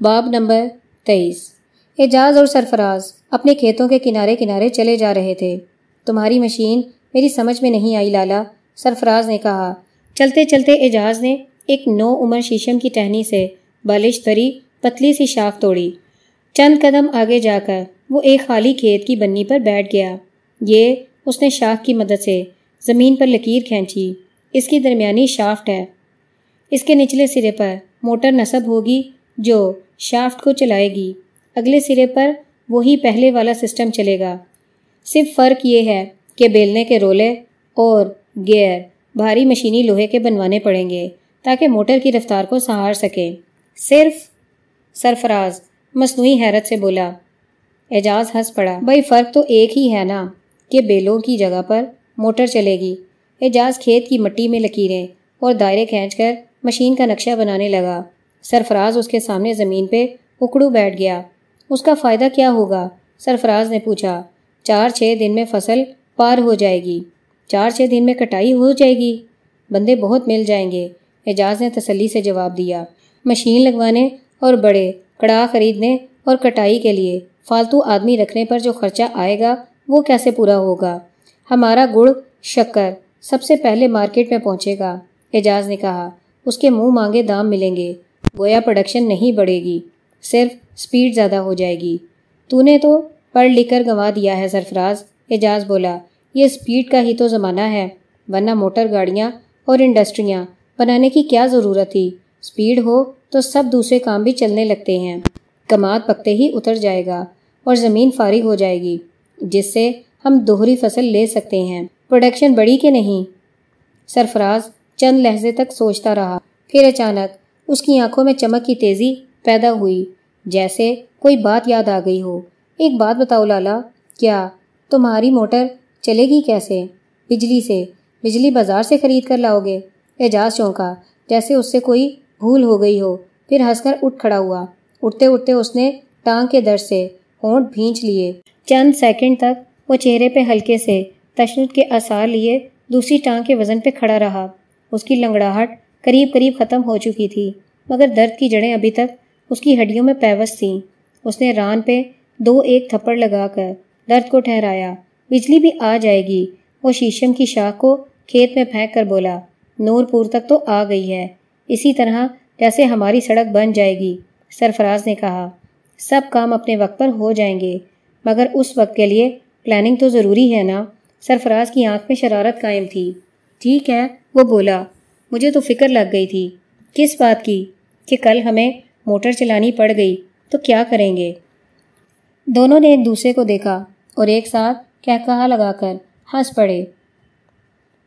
باب نمبر تیئیس۔ اعجاز اور سرفراز اپنے کھیتوں کے کنارے کنارے چلے جا رہے تھے۔ تمہاری مشین میری سمجھ میں نہیں آئی، لالا۔ سرفراز نے کہا، چلتے چلتے اعجاز نے ایک نو عمر شیشم کی ٹہنی سے بالش دری پتلی سی شاخ توڑی۔ چند قدم آگے جا کر وہ ایک خالی کھیت کی بنی پر بیٹھ گیا۔ یہ اس نے شاخ کی مدد سے زمین پر لکیر کھینچی۔ اس کی درمیانی شافٹ ہے۔ اس کے نچلے سرے پر موٹر نصب ہوگی جو شافٹ کو چلائے گی۔ اگلے سرے پر وہی پہلے والا سسٹم چلے گا۔ صرف فرق یہ ہے کہ بیلنے کے رولے اور گیئر بھاری مشینی لوہے کے بنوانے پڑیں گے تاکہ موٹر کی رفتار کو سہار سکے۔ صرف سرفراز، مصنوعی حیرت سے بولا۔ اعجاز ہنس پڑا۔ بھائی فرق تو ایک ہی ہے نا کہ بیلوں کی جگہ پر موٹر چلے گی۔ اعجاز کھیت کی مٹی میں لکیریں اور دائرے کھینچ کر مشین کا نقشہ بنانے لگا۔ سرفراز اس کے سامنے زمین پہ اکڑو بیٹھ گیا۔ اس کا فائدہ کیا ہوگا؟ سرفراز نے پوچھا۔ چار چھ دن میں فصل پار ہو جائے گی۔ چار چھ دن میں کٹائی ہو جائے گی۔ بندے بہت مل جائیں گے۔ اعجاز نے تسلی سے جواب دیا۔ مشین لگوانے اور بڑے کڑا خریدنے اور کٹائی کے لیے فالتو آدمی رکھنے پر جو خرچہ آئے گا، وہ کیسے پورا ہوگا؟ ہمارا گڑ شکر سب سے پہلے مارکیٹ میں پہنچے گا، اعجاز نے کہا۔ اس کے منہ مانگے دام ملیں گے۔ گویا پروڈکشن نہیں بڑھے گی، صرف سپیڈ زیادہ ہو جائے گی۔ تو نے تو پڑھ لکھ کر گنوا دیا ہے سرفراز، اعجاز بولا، یہ سپیڈ کا ہی تو زمانہ ہے، ورنہ موٹر گاڑیاں اور انڈسٹریاں بنانے کی کیا ضرورت تھی؟ سپیڈ ہو تو سب دوسرے کام بھی چلنے لگتے ہیں۔ کماد پکتے ہی اتر جائے گا اور زمین فارغ ہو جائے گی، جس سے ہم دوہری فصل لے سکتے ہیں۔ پروڈکشن بڑی کہ نہیں؟ سرفراز چند لہجے تک سوچتا رہا، پھر اچانک اس کی آنکھوں میں چمک کی تیزی پیدا ہوئی۔ جیسے کوئی بات یاد آ گئی ہو۔ ایک بات بتاؤ لالا، کیا تمہاری موٹر چلے گی کیسے؟ بجلی سے۔ بجلی بازار سے خرید کر لاؤ گے۔ اعجاز چونکا، جیسے اس سے کوئی بھول ہو گئی ہو۔ پھر ہنس کر اٹھ کھڑا ہوا۔ اٹھتے اٹھتے اس نے ٹانگ کے درد سے ہونٹ بھینچ لیے۔ چند سیکنڈ تک وہ چہرے پہ ہلکے سے تشنت کے اثار لیے دوسری ٹانگ کے وزن پہ کھڑا رہا۔ اس کی لنگڑاہٹ قریب قریب ختم ہو چکی تھی، مگر درد کی جڑیں ابھی تک اس کی ہڈیوں میں پیوس تھیں۔ اس نے ران پہ دو ایک تھپڑ لگا کر درد کو ٹھہرایا۔ بجلی بھی آ جائے گی۔ وہ شیشم کی شاخ کو کھیت میں پھینک کر بولا، نور پور تک تو آ گئی ہے۔ اسی طرح جیسے ہماری سڑک بن جائے گی، سرفراز نے کہا۔ سب کام اپنے وقت پر ہو جائیں گے، مگر اس وقت کے لیے پلاننگ تو ضروری ہے نا؟ سرفراز کی آنکھ میں شرارت قائم تھی۔ ٹھیک ہے، وہ بولا۔ مجھے تو فکر لگ گئی تھی۔ کس بات کی؟ کہ کل ہمیں موٹر چلانی پڑ گئی، تو کیا کریں گے؟ دونوں نے ایک دوسرے کو دیکھا اور ایک ساتھ کہہ کہا لگا کر ہنس پڑے۔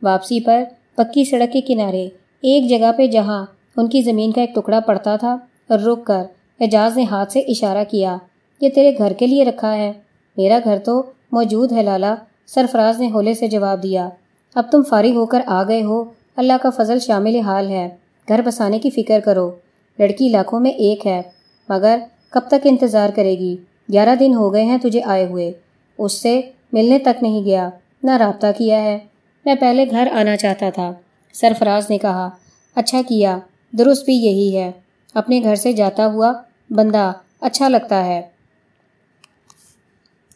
واپسی پر پکی سڑک کے کنارے، ایک جگہ پہ جہاں ان کی زمین کا ایک ٹکڑا پڑتا تھا اور رک کر اعجاز نے ہاتھ سے اشارہ کیا، یہ تیرے گھر کے لیے رکھا ہے۔ میرا گھر تو موجود ہے، لالا۔ سرفراز نے ہولے سے جواب دیا، اب تم فارغ ہو کر آ گئے ہو اللہ کا فضل شامل حال ہے۔ گھر بسانے کی فکر کرو۔ لڑکی لاکھوں میں ایک ہے، مگر کب تک انتظار کرے گی؟ گیارہ دن ہو گئے ہیں تجھے آئے ہوئے۔ اس سے ملنے تک نہیں گیا، نہ رابطہ کیا ہے۔ میں پہلے گھر آنا چاہتا تھا۔ سرفراز نے کہا اچھا کیا، درست بھی یہی ہے۔ اپنے گھر سے جاتا ہوا بندہ اچھا لگتا ہے۔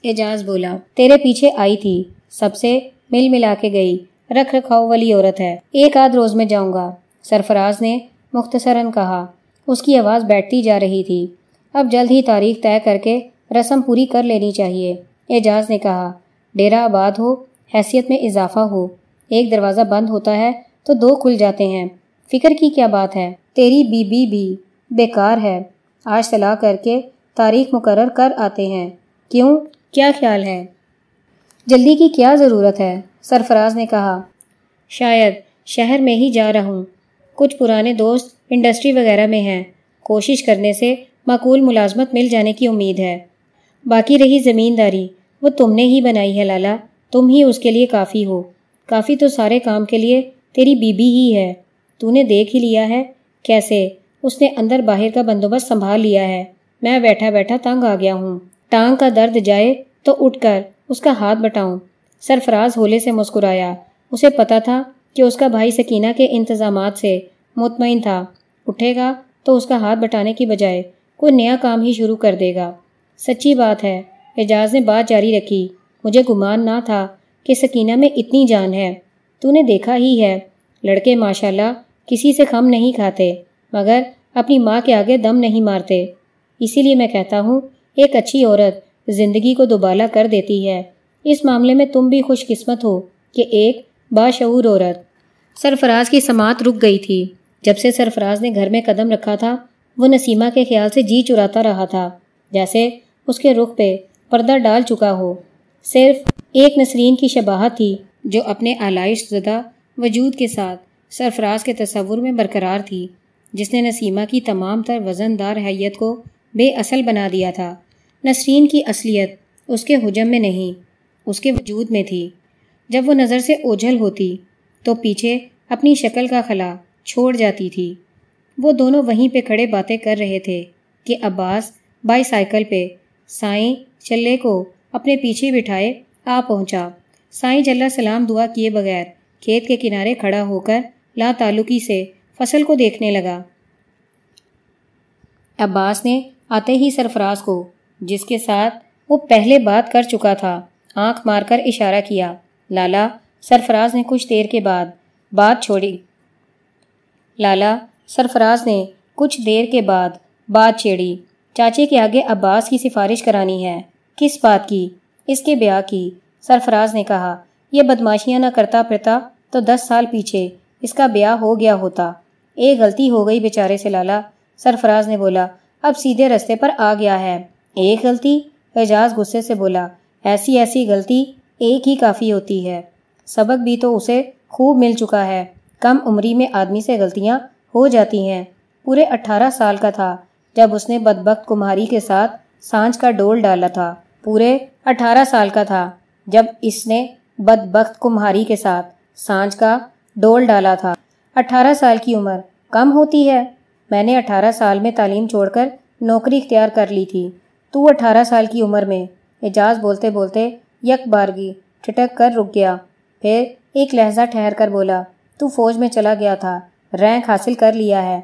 اعجاز بولا، تیرے پیچھے آئی تھی، سب سے مل ملا کے گئی۔ رکھ رکھاؤ والی عورت ہے۔ ایک آدھ روز میں جاؤں گا۔ سرفراز نے مختصراً کہا۔ اس کی آواز بیٹھتی جا رہی تھی۔ اب جلد ہی تاریخ طے کر کے رسم پوری کر لینی چاہیے۔ اعجاز نے کہا۔ ڈیرا آباد ہو، حیثیت میں اضافہ ہو۔ ایک دروازہ بند ہوتا ہے تو دو کھل جاتے ہیں۔ فکر کی کیا بات ہے؟ تیری بی بی بھی بیکار ہے۔ آج صلاح کر کے تاریخ مقرر کر آتے ہیں۔ کیوں؟ کیا خیال ہے؟ جلدی کی کیا ضرورت ہے؟ سرفراز نے کہا، شاید شہر میں ہی جا رہا ہوں۔ کچھ پرانے دوست انڈسٹری وغیرہ میں ہیں۔ کوشش کرنے سے معقول ملازمت مل جانے کی امید ہے۔ باقی رہی زمینداری۔ وہ تم نے ہی بنائی ہے لالا۔ تم ہی اس کے لیے کافی ہو۔ کافی تو سارے کام کے لیے تیری بی بی ہی ہے۔ تو نے دیکھ ہی لیا ہے کیسے اس نے اندر باہر کا بندوبست سنبھال لیا ہے۔ میں بیٹھا بیٹھا تنگ آ گیا ہوں۔ ٹانگ کا درد جائے تو اٹھ کر اس کا ہاتھ بٹاؤں۔ سرفراز ہولے سے مسکرایا۔ اسے پتا تھا کہ اس کا بھائی سکینہ کے انتظامات سے مطمئن تھا۔ اٹھے گا تو اس کا ہاتھ بٹانے کی بجائے کوئی نیا کام ہی شروع کر دے گا۔ سچی بات ہے، اعجاز نے بات جاری رکھی۔ مجھے گمان نہ تھا کہ سکینہ میں اتنی جان ہے۔ تو نے دیکھا ہی ہے، لڑکے ماشاءاللہ کسی سے خم نہیں کھاتے، مگر اپنی ماں کے آگے دم نہیں مارتے۔ اسی لیے میں کہتا ہوں، ایک اچھی عورت زندگی کو دوبالا کر دیتی ہے۔ اس معاملے میں تم بھی خوش قسمت ہو کہ ایک باشعور عورت سرفراز کی سماعت رک گئی تھی۔ جب سے سرفراز نے گھر میں قدم رکھا تھا، وہ نسیمہ کے خیال سے جی چراتا رہا تھا، جیسے اس کے رخ پہ پردہ ڈال چکا ہو۔ صرف ایک نسرین کی شباہت تھی، جو اپنے آلائش زدہ وجود کے ساتھ سرفراز کے تصور میں برقرار تھی، جس نے نسیمہ کی تمام تر وزن دار حیت کو بے اصل بنا دیا تھا۔ نسرین کی اصلیت اس کے حجم میں نہیں۔ اس کے وجود میں تھی۔ جب وہ نظر سے اوجھل ہوتی تو پیچھے اپنی شکل کا خلا چھوڑ جاتی تھی۔ وہ دونوں وہیں پہ کھڑے باتیں کر رہے تھے کہ عباس بائی سائیکل پہ سائیں چلے کو اپنے پیچھے بٹھائے آ پہنچا۔ سائیں جلا سلام دعا کیے بغیر کھیت کے کنارے کھڑا ہو کر لا تعلقی سے فصل کو دیکھنے لگا۔ عباس نے آتے ہی سرفراز کو، جس کے ساتھ وہ پہلے بات کر چکا تھا آنکھ مار کر اشارہ کیا، لالا، سرفراز نے کچھ دیر کے بعد بات چھوڑی۔ لالا، سرفراز نے کچھ دیر کے بعد بات چھیڑی۔ چاچے کے آگے عباس کی سفارش کرانی ہے۔ کس بات کی؟ اس کے بیاہ کی۔ سرفراز نے کہا، یہ بدماشیاں نہ کرتا پرتا تو دس سال پیچھے اس کا بیاہ ہو گیا ہوتا۔ ایک غلطی ہو گئی بیچارے سے لالا۔ سرفراز نے بولا، اب سیدھے رستے پر آ گیا ہے۔ ایک غلطی؟ اعجاز غصے سے بولا ایسی ایسی غلطی ایک ہی کافی ہوتی ہے۔ سبق بھی تو اسے خوب مل چکا ہے۔ کم عمری میں آدمی سے غلطیاں ہو جاتی ہیں۔ پورے اٹھارہ سال کا تھا جب اس نے بدبخت کمہاری کے ساتھ سانچ کا ڈول ڈالا تھا۔ پورے اٹھارہ سال کا تھا جب اس نے بدبخت کمہاری کے ساتھ سانچ کا ڈول ڈالا تھا۔ اٹھارہ سال کی عمر کم ہوتی ہے۔ میں نے اٹھارہ سال میں تعلیم چھوڑ کر نوکری اختیار کر لی تھی۔ تو اٹھارہ سال کی عمر میں اعجاز بولتے بولتے یک بارگی ٹھٹک کر رک گیا۔ پھر ایک لہجہ ٹھہر کر بولا، تو فوج میں چلا گیا تھا، رینک حاصل کر لیا ہے۔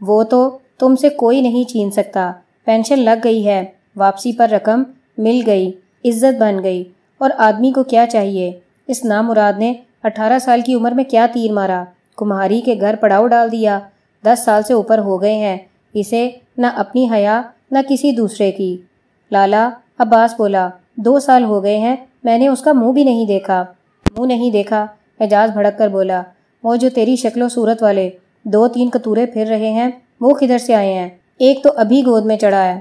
وہ تو تم سے کوئی نہیں چھین سکتا۔ پینشن لگ گئی ہے، واپسی پر رقم مل گئی، عزت بن گئی۔ اور آدمی کو کیا چاہیے؟ اس نامراد نے اٹھارہ سال کی عمر میں کیا تیر مارا؟ کمہاری کے گھر پڑاؤ ڈال دیا۔ دس سال سے اوپر ہو گئے ہیں۔ اسے نہ اپنی حیا نہ کسی دوسرے کی۔ لالا، عباس بولا، دو سال ہو گئے ہیں، میں نے اس کا منہ بھی نہیں دیکھا۔ منہ نہیں دیکھا، اعجاز بھڑک کر بولا، وہ جو تیری شکل و صورت والے دو تین کتورے پھر رہے ہیں، وہ کدھر سے آئے ہیں؟ ایک تو ابھی گود میں چڑھا ہے۔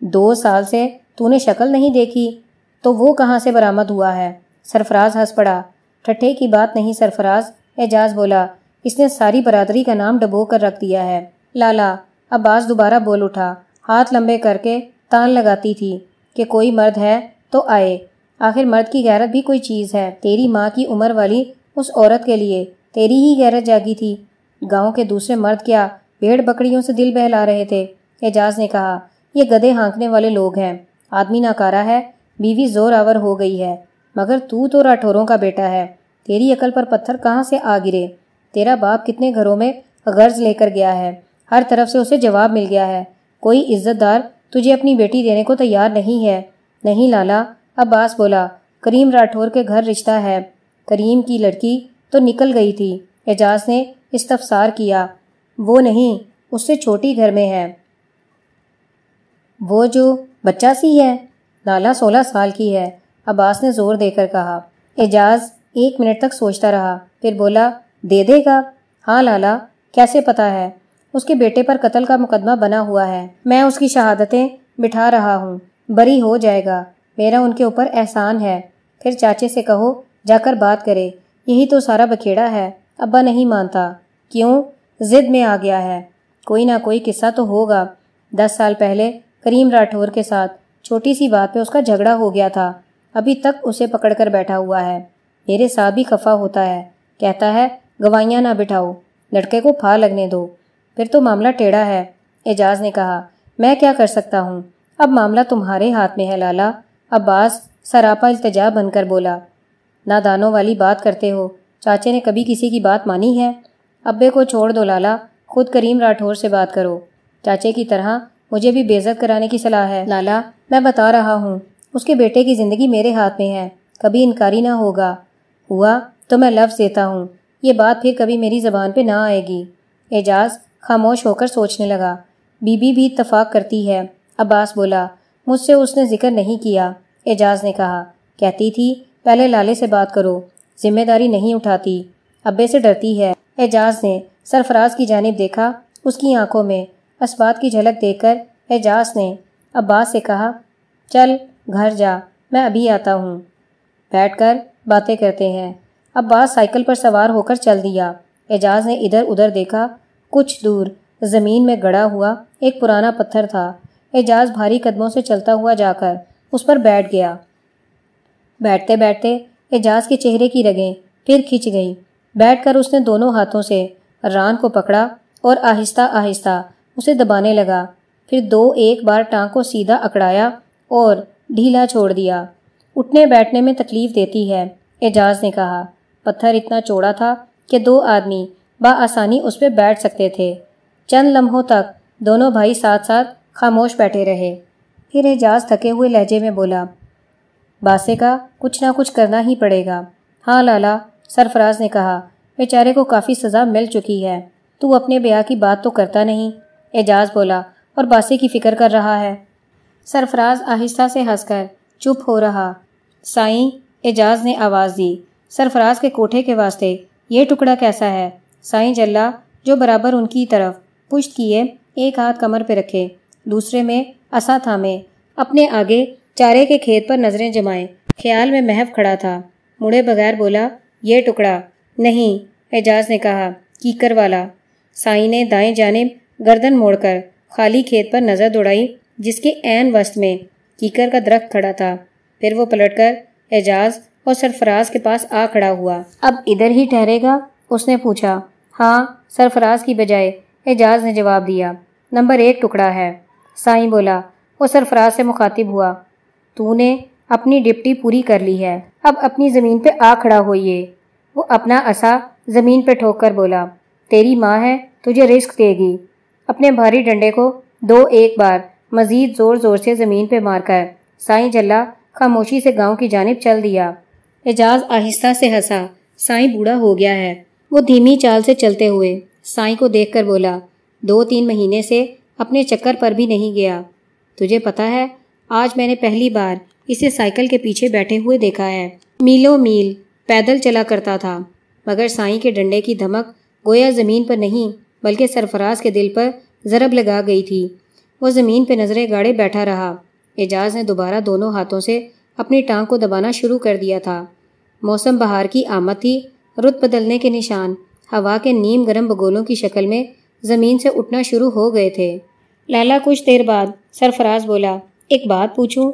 دو سال سے تو نے شکل نہیں دیکھی، تو وہ کہاں سے برآمد ہوا ہے؟ سرفراز ہنس پڑا۔ ٹھٹھے کی بات نہیں سرفراز، اعجاز بولا، اس نے ساری برادری کا نام ڈبو کر رکھ دیا ہے۔ لالا، عباس دوبارہ بول اٹھا۔ ہاتھ لمبے کر کے تان لگاتی تھی کہ کوئی مرد ہے تو آئے۔ آخر مرد کی غیرت بھی کوئی چیز ہے۔ تیری ماں کی عمر والی اس عورت کے لیے تیری ہی غیرت جاگی تھی۔ گاؤں کے دوسرے مرد کیا پیڑ بکریوں سے دل بہلا رہے تھے؟ اعجاز نے کہا، یہ گدے ہانکنے والے لوگ ہیں۔ آدمی ناکارا ہے، بیوی زور آور ہو گئی ہے۔ مگر تو تو راٹھوروں کا بیٹا ہے۔ تیری عقل پر پتھر کہاں سے آ گرے؟ تیرا باپ کتنے گھروں میں غرض لے کر گیا ہے۔ ہر طرف سے اسے جواب مل گیا ہے۔ کوئی عزت دار تجھے اپنی بیٹی دینے کو تیار نہیں ہے۔ نہیں لالا، عباس بولا، کریم راٹھور کے گھر رشتہ ہے۔ کریم کی لڑکی تو نکل گئی تھی۔ اعجاز نے استفسار کیا۔ وہ نہیں، اس سے چھوٹی گھر میں ہے۔ وہ جو بچہ سی ہے، لالا سولہ سال کی ہے۔ عباس نے زور دے کر کہا۔ اعجاز ایک منٹ تک سوچتا رہا، پھر بولا، دے دے گا؟ ہاں لالا، کیسے پتا ہے؟ اس کے بیٹے پر قتل کا مقدمہ بنا ہوا ہے۔ میں اس کی شہادتیں بٹھا رہا ہوں۔ بری ہو جائے گا۔ میرا ان کے اوپر احسان ہے۔ پھر چاچے سے کہو، جا کر بات کرے۔ یہی تو سارا بکھیڑا ہے۔ ابا نہیں مانتا۔ کیوں؟ ضد میں آ گیا ہے۔ کوئی نہ کوئی قصہ تو ہوگا۔ دس سال پہلے کریم راٹھور کے ساتھ چھوٹی سی بات پہ اس کا جھگڑا ہو گیا تھا۔ ابھی تک اسے پکڑ کر بیٹھا ہوا ہے۔ میرے ساتھ بھی خفا ہوتا ہے۔ کہتا ہے، گوائیاں نہ بٹھاؤ۔ لڑکے کو پھا لگنے دو۔ پھر تو معاملہ ٹیڑھا ہے۔ اعجاز نے کہا، میں کیا کر سکتا ہوں؟ اب معاملہ تمہارے ہاتھ میں ہے، لالا۔ عباس سراپا التجا بن کر بولا، نادانوں والی بات کرتے ہو۔ چاچے نے کبھی کسی کی بات مانی ہے؟ ابے کو چھوڑ دو، لالا۔ خود کریم راٹھور سے بات کرو۔ چاچے کی طرح مجھے بھی بےزت کرانے کی صلاح ہے۔ لالا، میں بتا رہا ہوں، اس کے بیٹے کی زندگی میرے ہاتھ میں ہے۔ کبھی انکاری نہ ہوگا۔ ہوا تو میں لفظ دیتا ہوں۔ یہ بات پھر کبھی میری زبان پہ نہ آئے گی۔ اعجاز خاموش ہو کر سوچنے لگا۔ بی بی بھی اتفاق کرتی ہے۔ عباس بولا، مجھ سے اس نے ذکر نہیں کیا۔ اعجاز نے کہا، کہتی تھی، پہلے لالے سے بات کرو۔ ذمہ داری نہیں اٹھاتی۔ ابے سے ڈرتی ہے۔ اعجاز نے سرفراز کی جانب دیکھا، اس کی آنکھوں میں اس بات کی جھلک دیکھ کر اعجاز نے عباس سے کہا، چل گھر جا، میں ابھی آتا ہوں۔ بیٹھ کر باتیں کرتے ہیں۔ عباس سائیکل پر سوار ہو کر چل دیا۔ اعجاز نے ادھر ادھر دیکھا کچھ دور زمین میں گڑا ہوا ایک پرانا پتھر تھا۔ اعجاز بھاری قدموں سے چلتا ہوا جا کر اس پر بیٹھ گیا۔ بیٹھتے بیٹھتے اعجاز کے چہرے کی رگیں پھر کھنچ گئیں۔ بیٹھ کر اس نے دونوں ہاتھوں سے ران کو پکڑا اور آہستہ آہستہ اسے دبانے لگا۔ پھر دو ایک بار ٹانگ کو سیدھا اکڑایا اور ڈھیلا چھوڑ دیا۔ اٹھنے بیٹھنے میں تکلیف دیتی ہے، اعجاز نے کہا۔ پتھر اتنا چوڑا تھا کہ دو آدمی بآسانی اس پہ بیٹھ سکتے تھے۔ چند لمحوں تک دونوں بھائی ساتھ ساتھ خاموش بیٹھے رہے۔ پھر اعجاز تھکے ہوئے لہجے میں بولا، باسے کا کچھ نہ کچھ کرنا ہی پڑے گا۔ ہاں لالا، سرفراز نے کہا، بیچارے کو کافی سزا مل چکی ہے۔ تو اپنے بیاہ کی بات تو کرتا نہیں۔ اعجاز بولا، اور باسے کی فکر کر رہا ہے۔ سرفراز آہستہ سے ہنس کر چپ ہو رہا۔ سائیں، اعجاز نے آواز دی، سرفراز کے کوٹھے کے واسطے یہ ٹکڑا کیسا ہے؟ سائیں جلا، جو برابر ان کی طرف پشت کیے، ایک ہاتھ کمر پہ رکھے۔ دوسرے میں اسا تھامے۔ اپنے آگے چارے کے کھیت پر نظریں جمائیں۔ خیال میں محف کھڑا تھا۔ مڑے بغیر بولا، یہ ٹکڑا نہیں اعجاز نے کہا، کیکر والا سائیں نے دائیں جانب گردن موڑ کر خالی کھیت پر نظر دوڑائی، جس کے عین وسط میں کیکر کا درخت کھڑا تھا۔ پھر وہ پلٹ کر اعجاز اور سرفراز کے پاس آ کھڑا ہوا۔ اب ادھر ہی ٹھہرے گا؟ اس نے پوچھا۔ ہاں سرفراز کی بجائے اعجاز نے جواب دیا، نمبر ایک ٹکڑا ہے۔ سائیں بولا، وہ سرفراز سے مخاطب ہوا۔ تو نے اپنی ڈپٹی پوری کر لی ہے۔ اب اپنی زمین پہ آ کھڑا ہوئیے۔ وہ اپنا اسا زمین پہ ٹھوک کر بولا، تیری ماں ہے، تجھے رزق دے گی۔ اپنے بھاری ڈنڈے کو دو ایک بار مزید زور زور سے زمین پہ مار کر سائیں جلا خاموشی سے گاؤں کی جانب چل دیا۔ اعجاز آہستہ سے ہنسا، سائیں بوڑھا ہو گیا ہے۔ وہ دھیمی چال سے چلتے ہوئے سائیں کو دیکھ کر بولا، دو تین مہینے سے اپنے چکر پر بھی نہیں گیا۔ تجھے پتا ہے، آج میں نے پہلی بار اسے سائیکل کے پیچھے بیٹھے ہوئے دیکھا ہے۔ میلوں میل پیدل چلا کرتا تھا، مگر سائیں کے ڈنڈے کی دھمک گویا زمین پر نہیں، بلکہ سرفراز کے دل پر ضرب لگا گئی تھی۔ وہ زمین پہ نظریں گاڑے بیٹھا رہا۔ اعجاز نے دوبارہ دونوں ہاتھوں سے اپنی ٹانگ کو دبانا شروع کر دیا تھا۔ موسم بہار کی آمد تھی۔ رت بدلنے کے نشان۔ ہوا کے نیم گرم بگولوں کی شکل میں زمین سے اٹھنا شروع ہو گئے تھے۔ لالا کچھ دیر بعد سرفراز بولا، ایک بات پوچھوں؟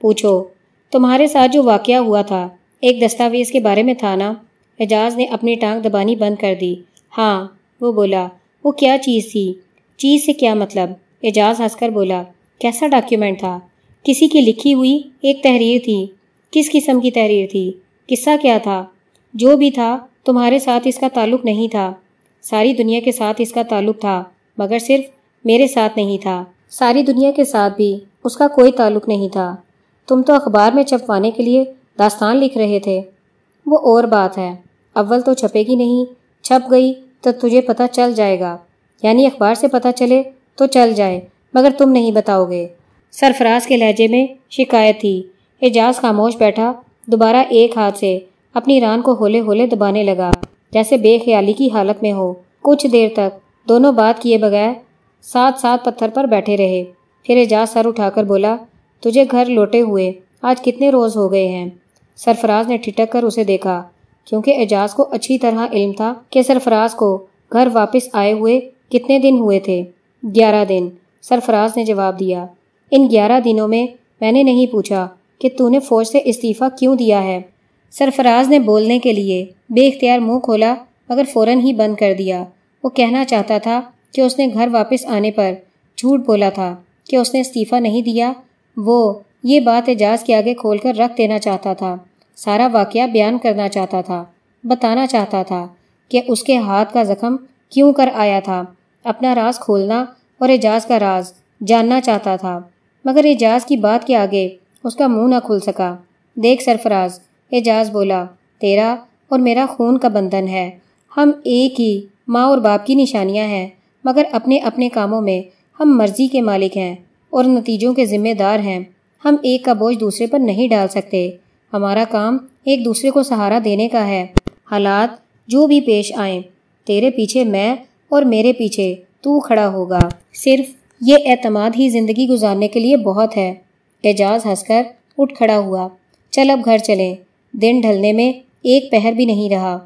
پوچھو۔ تمہارے ساتھ جو واقعہ ہوا تھا، ایک دستاویز کے بارے میں تھا نا؟ اعجاز نے اپنی ٹانگ دبانی بند کر دی۔ ہاں وہ بولا، وہ کیا چیز تھی؟ چیز سے کیا مطلب؟ اعجاز ہنس کر بولا، کیسا ڈاکیومنٹ تھا؟ کسی کی لکھی ہوئی ایک تحریر تھی۔ کس قسم کی تحریر تھی؟ قصہ کیا تھا؟ جو بھی تھا، تمہارے ساتھ اس کا تعلق نہیں تھا۔ ساری دنیا کے ساتھ اس کا تعلق تھا، مگر صرف میرے ساتھ نہیں تھا۔ ساری دنیا کے ساتھ بھی اس کا کوئی تعلق نہیں تھا۔ تم تو اخبار میں چھپوانے کے لیے داستان لکھ رہے تھے۔ وہ اور بات ہے، اول تو چھپے گی نہیں، چھپ گئی تو تجھے پتہ چل جائے گا۔ یعنی اخبار سے پتہ چلے تو چل جائے، مگر تم نہیں بتاؤ گے۔ سرفراز کے لہجے میں شکایت تھی۔ اعجاز خاموش بیٹھا، دوبارہ ایک ہاتھ سے اپنی ران کو ہولے ہولے دبانے لگا، جیسے بے خیالی کی حالت میں ہو۔ کچھ دیر تک دونوں بات کیے بغیر ساتھ ساتھ پتھر پر بیٹھے رہے۔ پھر اعجاز سر اٹھا کر بولا، تجھے گھر لوٹے ہوئے آج کتنے روز ہو گئے ہیں؟ سرفراز نے ٹھٹک کر اسے دیکھا، کیونکہ اعجاز کو اچھی طرح علم تھا کہ سرفراز کو گھر واپس آئے ہوئے کتنے دن ہوئے تھے۔ گیارہ دن۔ سرفراز نے جواب دیا، ان گیارہ دنوں میں میں نے نہیں پوچھا کہ تو نے فوج سے استعفیٰ کیوں دیا ہے؟ سرفراز نے بولنے کے لیے بے اختیار منہ کھولا، مگر فوراً ہی بند کر دیا۔ وہ کہنا چاہتا تھا کہ اس نے گھر واپس آنے پر جھوٹ بولا تھا کہ اس نے استعفیٰ نہیں دیا۔ وہ یہ بات اعجاز کے آگے کھول کر رکھ دینا چاہتا تھا۔ سارا واقعہ بیان کرنا چاہتا تھا، بتانا چاہتا تھا کہ اس کے ہاتھ کا زخم کیوں کر آیا تھا۔ اپنا راز کھولنا اور اعجاز کا راز جاننا چاہتا تھا، مگر اعجاز کی بات کے آگے اس کا منہ نہ کھل سکا۔ دیکھ سرفراز اعجاز بولا، تیرا اور میرا خون کا بندھن ہے۔ ہم ایک ہی ماں اور باپ کی نشانیاں ہیں، مگر اپنے اپنے کاموں میں ہم مرضی کے مالک ہیں اور نتیجوں کے ذمہ دار ہیں۔ ہم ایک کا بوجھ دوسرے پر نہیں ڈال سکتے۔ ہمارا کام ایک دوسرے کو سہارا دینے کا ہے۔ حالات جو بھی پیش آئیں، تیرے پیچھے میں اور میرے پیچھے تو کھڑا ہوگا۔ صرف یہ اعتماد ہی زندگی گزارنے کے لیے بہت ہے۔ اعجاز ہنس کر اٹھ کھڑا ہوا۔ چل اب گھر چلیں۔ دن ڈھلنے میں ایک پہر بھی نہیں رہا۔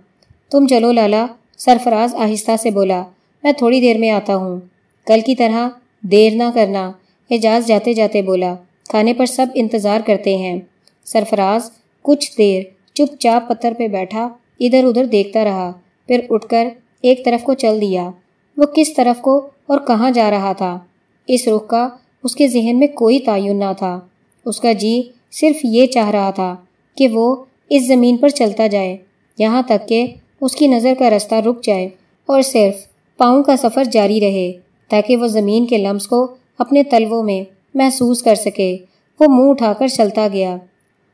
تم چلو لالا، سرفراز آہستہ سے بولا، میں تھوڑی دیر میں آتا ہوں۔ کل کی طرح دیر نہ کرنا اعجاز جاتے جاتے بولا۔ کھانے پر سب انتظار کرتے ہیں۔ سرفراز کچھ دیر چپ چاپ پتھر پہ بیٹھا، ادھر ادھر دیکھتا رہا، پھر اٹھ کر ایک طرف کو چل دیا۔ وہ کس طرف کو اور کہاں جا رہا تھا؟ اس رخ کا اس کے ذہن میں کوئی تعین نہ تھا۔ اس کا جی صرف یہ چاہ رہا تھا کہ وہ اس زمین پر چلتا جائے، یہاں تک کہ اس کی نظر کا رستہ رک جائے اور صرف پاؤں کا سفر جاری رہے تاکہ وہ زمین کے لمس کو اپنے تلووں میں محسوس کر سکے۔ وہ منہ اٹھا کر چلتا گیا۔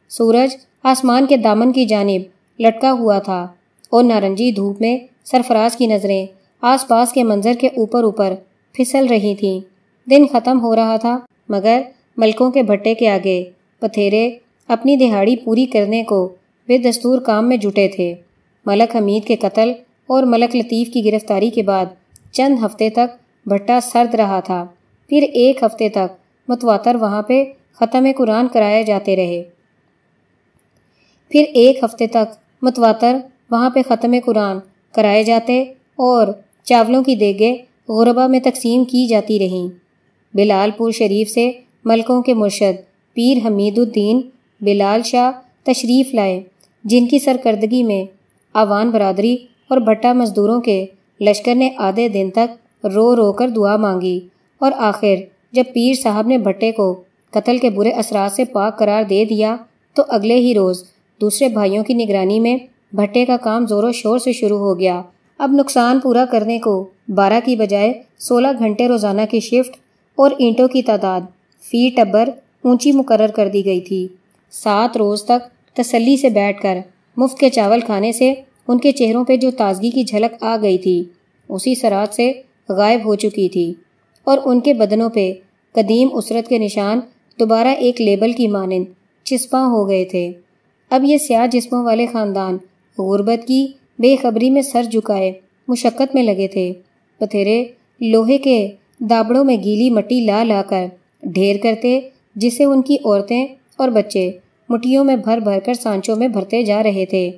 سورج آسمان کے دامن کی جانب لٹکا ہوا تھا اور نارنجی دھوپ میں سرفراز کی نظریں آس پاس کے منظر کے اوپر اوپر پھسل رہی تھیں۔ دن ختم ہو رہا تھا، مگر ملکوں کے بھٹے کے آگے پتھیرے اپنی دہاڑی پوری کرنے کو بے دستور کام میں جٹے تھے۔ ملک حمید کے قتل اور ملک لطیف کی گرفتاری کے بعد چند ہفتے تک بھٹا سرد رہا تھا۔ پھر ایک ہفتے تک متواتر وہاں پہ ختم قرآن کرائے جاتے رہے۔ پھر ایک ہفتے تک متواتر وہاں پہ ختم قرآن کرائے جاتے اور چاولوں کی دیگے غربا میں تقسیم کی جاتی رہیں۔ بلال پور شریف سے ملکوں کے مرشد پیر حمید الدین بلال شاہ تشریف لائے۔ جن کی سرکردگی میں آوان برادری اور بھٹا مزدوروں کے لشکر نے آدھے دن تک رو رو کر دعا مانگی اور آخر جب پیر صاحب نے بھٹے کو قتل کے برے اثرات سے پاک قرار دے دیا تو اگلے ہی روز دوسرے بھائیوں کی نگرانی میں بھٹے کا کام زور و شور سے شروع ہو گیا۔ اب نقصان پورا کرنے کو بارہ کی بجائے سولہ گھنٹے روزانہ کی شفٹ اور اینٹوں کی تعداد فی ٹبر اونچی مقرر کر دی گئی تھی۔ سات روز تک تسلی سے بیٹھ کر مفت کے چاول کھانے سے ان کے چہروں پہ جو تازگی کی جھلک آ گئی تھی، اسی سرات سے غائب ہو چکی تھی اور ان کے بدنوں پہ قدیم اسرت کے نشان دوبارہ ایک لیبل کی مانند چسپاں ہو گئے تھے۔ اب یہ سیاہ جسموں والے خاندان غربت کی بے خبری میں سر جھکائے مشقت میں لگے تھے۔ بتھیرے لوہے کے دابڑوں میں گیلی مٹی لا لا کر ڈھیر کرتے، جسے ان کی عورتیں اور بچے مٹیوں میں بھر بھر کر سانچوں میں بھرتے جا رہے تھے۔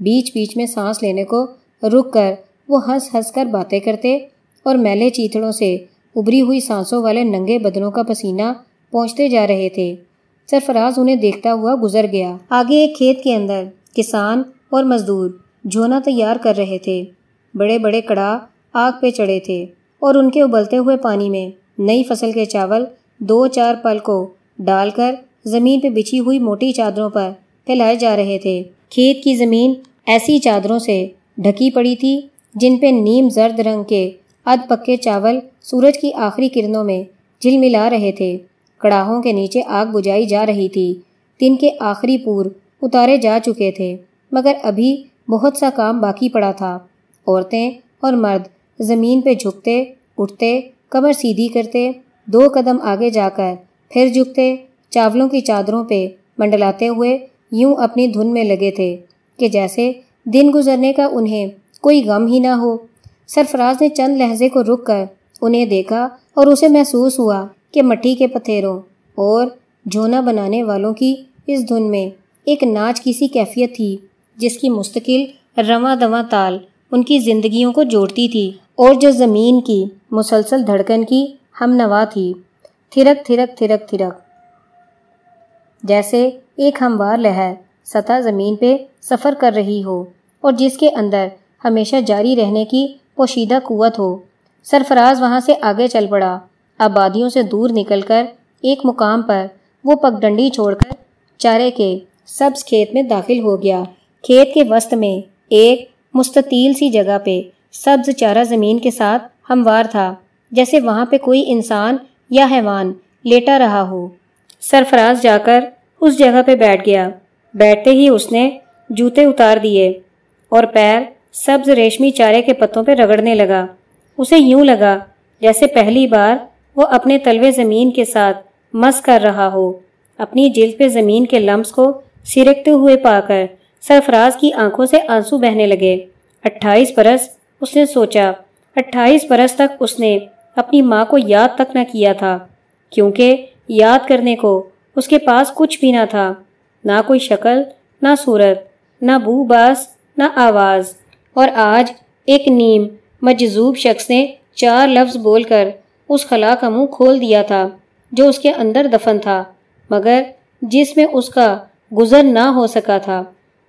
بیچ بیچ میں سانس لینے کو رک کر وہ ہنس ہنس کر باتیں کرتے اور میلے چیتڑوں سے ابری ہوئی سانسوں والے ننگے بدنوں کا پسینہ پہنچتے جا رہے تھے۔ سرفراز انہیں دیکھتا ہوا گزر گیا۔ آگے ایک کھیت کے اندر کسان اور مزدور جھونا تیار کر رہے تھے۔ بڑے بڑے کڑا آگ پہ چڑھے تھے اور ان کے ابلتے ہوئے پانی میں نئی فصل کے چاول دو چار پل کو ڈال کر زمین پہ بچھی ہوئی موٹی چادروں پر پھیلائے جا رہے تھے۔ کھیت کی زمین ایسی چادروں سے ڈھکی پڑی تھی جن پہ نیم زرد رنگ کے ادھ پکے چاول سورج کی آخری کرنوں میں جھل ملا رہے تھے۔ کڑاہوں کے نیچے آگ بجھائی جا رہی تھی۔ دن کے آخری پور اتارے جا چکے تھے، مگر ابھی بہت سا کام باقی پڑا تھا۔ عورتیں اور مرد زمین پہ جھکتے، اٹھتے، کمر سیدھی کرتے، دو قدم آگے جا کر پھر جھکتے۔ چاولوں کی چادروں پہ منڈلاتے ہوئے یوں اپنی دھن میں لگے تھے کہ جیسے دن گزرنے کا انہیں کوئی غم ہی نہ ہو۔ سرفراز نے چند لہجے کو رک کر انہیں دیکھا اور اسے محسوس ہوا کہ مٹی کے پتھیروں اور جھونا بنانے والوں کی اس دھن میں ایک ناچ کی سی کیفیت تھی جس کی مستقل رواں دواں تال ان کی زندگیوں کو جوڑتی تھی اور جو زمین کی مسلسل دھڑکن کی ہم نوا تھی۔ تھرک تھرک تھرک تھرک۔ جیسے ایک ہموار لہر سطح زمین پہ سفر کر رہی ہو اور جس کے اندر ہمیشہ جاری رہنے کی پوشیدہ قوت ہو۔ سرفراز وہاں سے آگے چل پڑا۔ آبادیوں سے دور نکل کر ایک مقام پر وہ پگڈنڈی چھوڑ کر چارے کے سبز کھیت میں داخل ہو گیا۔ کھیت کے وسط میں ایک مستطیل سی جگہ پہ سبز چارہ زمین کے ساتھ ہموار تھا، جیسے وہاں پہ کوئی انسان یا حیوان لیٹا رہا ہو۔ سرفراز جا کر اس جگہ پہ بیٹھ گیا۔ بیٹھتے ہی اس نے جوتے اتار دیے اور پیر سبز ریشمی چارے کے پتوں پہ رگڑنے لگا۔ اسے یوں لگا جیسے پہلی بار وہ اپنے تلوے زمین کے ساتھ مس کر رہا ہو۔ اپنی جلد پہ زمین کے لمس کو سرکتے ہوئے پا کر سرفراز کی آنکھوں سے آنسو بہنے لگے۔ اٹھائیس برس اس نے سوچا۔ اٹھائیس برس تک اس نے اپنی ماں کو یاد تک نہ کیا تھا، کیونکہ یاد کرنے کو اس کے پاس کچھ بھی نہ تھا، نہ کوئی شکل، نہ صورت، نہ بو باس، نہ آواز۔ اور آج ایک نیم، مجذوب شخص نے چار لفظ بول کر اس خلا کا منہ کھول دیا تھا، جو اس کے اندر دفن تھا۔ مگر جس میں اس کا گزر نہ ہو سکا تھا،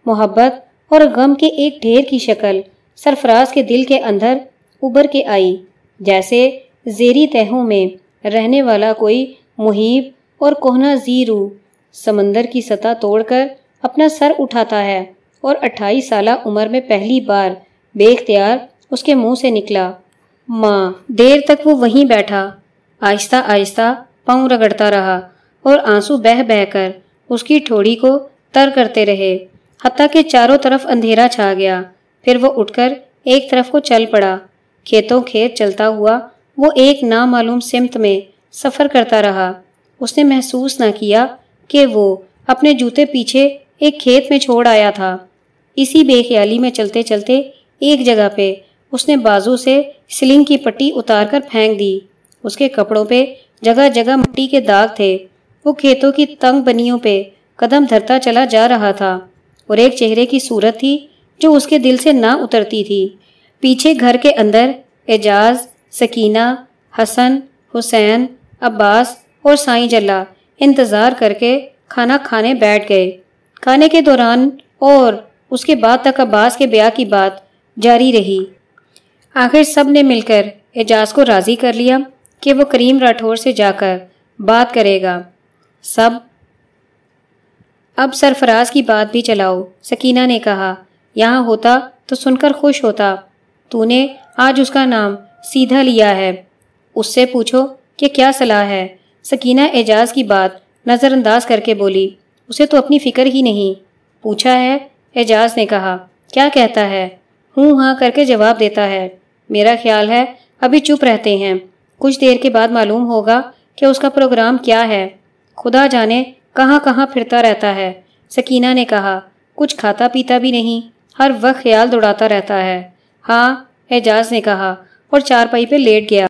محبت اور غم کے ایک ڈھیر کی شکل سرفراز کے دل کے اندر ابھر کے آئی، جیسے زیری تہوں میں رہنے والا کوئی محیب اور کوہنا زیرو سمندر کی سطح توڑ کر اپنا سر اٹھاتا ہے اور اٹھائیس سالہ عمر میں پہلی بار بے اختیار اس کے منہ سے نکلا۔ ماں دیر تک وہ وہیں بیٹھا، آہستہ آہستہ پاؤں رگڑتا رہا اور آنسو بہ بہ کر اس کی ٹھوڑی کو تر کرتے رہے۔ حتیٰ کہ چاروں طرف اندھیرا چھا گیا۔ پھر وہ اٹھ کر ایک طرف کو چل پڑا۔ کھیتوں کھیت چلتا ہوا وہ ایک نامعلوم سمت میں سفر کرتا رہا۔ اس نے محسوس نہ کیا کہ وہ اپنے جوتے پیچھے ایک کھیت میں چھوڑ آیا تھا۔ اسی بے خیالی میں چلتے چلتے ایک جگہ پہ اس نے بازو سے سلنگ کی پٹی اتار کر پھینک دی۔ اس کے کپڑوں پہ جگہ جگہ مٹی کے داغ تھے۔ وہ کھیتوں کی تنگ بنیوں پہ قدم دھرتا چلا جا رہا تھا۔ اور ایک چہرے کی صورت تھی جو اس کے دل سے نہ اترتی تھی۔ پیچھے گھر کے اندر اعجاز، سکینہ، حسن، حسین عباس اور سائیں جلا انتظار کر کے کھانا کھانے بیٹھ گئے۔ کھانے کے دوران اور اس کے بعد تک عباس کے بیاہ کی بات جاری رہی۔ آخر سب نے مل کر اعجاز کو راضی کر لیا کہ وہ کریم راٹھور سے جا کر بات کرے گا۔ سب، اب سرفراز کی بات بھی چلاؤ، سکینہ نے کہا، یہاں ہوتا تو سن کر خوش ہوتا۔ تو نے آج اس کا نام سیدھا لیا ہے۔ اس سے پوچھو کہ کیا صلاح ہے؟ سکینہ اعجاز کی بات نظر انداز کر کے بولی، اسے تو اپنی فکر ہی نہیں۔ پوچھا ہے، اعجاز نے کہا، کیا کہتا ہے؟ ہوں ہاں کر کے جواب دیتا ہے، میرا خیال ہے، ابھی چپ رہتے ہیں۔ کچھ دیر کے بعد معلوم ہوگا کہ اس کا پروگرام کیا ہے۔ خدا جانے کہاں کہاں پھرتا رہتا ہے۔ سکینہ نے کہا، کچھ کھاتا پیتا بھی نہیں، ہر وقت خیال دوڑاتا رہتا ہے۔ ہاں اعجاز نے کہا، اور چار پائی پہ لیٹ گیا۔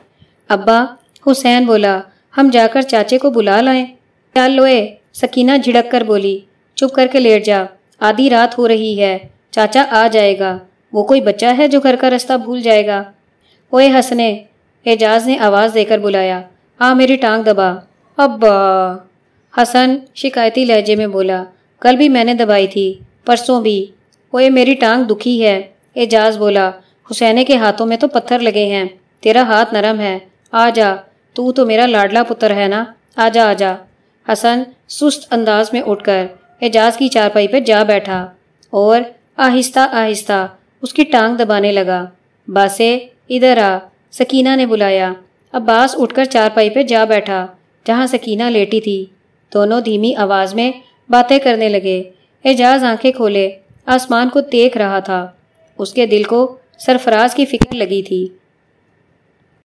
ابا حسین بولا، ہم جا کر چاچے کو بلا لائیں۔ چل لوئے، سکینہ جھڑک کر بولی، چپ کر کے لیٹ جا، آدھی رات ہو رہی ہے، چاچا آ جائے گا۔ وہ کوئی بچہ ہے جو گھر کا رستہ بھول جائے گا؟ اوے ہنسنے اعجاز نے آواز دے کر بلایا، آ میری ٹانگ دبا۔ ابا۔ حسن شکایتی لہجے میں بولا، کل بھی میں نے دبائی تھی، پرسوں بھی۔ اوے میری ٹانگ دکھی ہے۔ اعجاز بولا، حسینے کے ہاتھوں میں تو پتھر لگے ہیں، تیرا ہاتھ نرم ہے، آ جا۔ تو تو میرا لاڈلا پتر ہے نا۔ آ جا آ جا حسن سست انداز میں اٹھ کر اعجاز کی چارپائی پہ جا بیٹھا اور آہستہ آہستہ اس کی ٹانگ دبانے لگا۔ باسے، ادھر آ۔ سکینہ نے بلایا۔ عباس اٹھ کر چارپائی پہ جا بیٹھا جہاں سکینہ لیٹی تھی۔ دونوں دھیمی آواز میں باتیں کرنے لگے۔ اعجاز آنکھیں کھولے۔ آسمان کو دیکھ رہا تھا۔ اس کے دل کو سرفراز کی فکر لگی تھی۔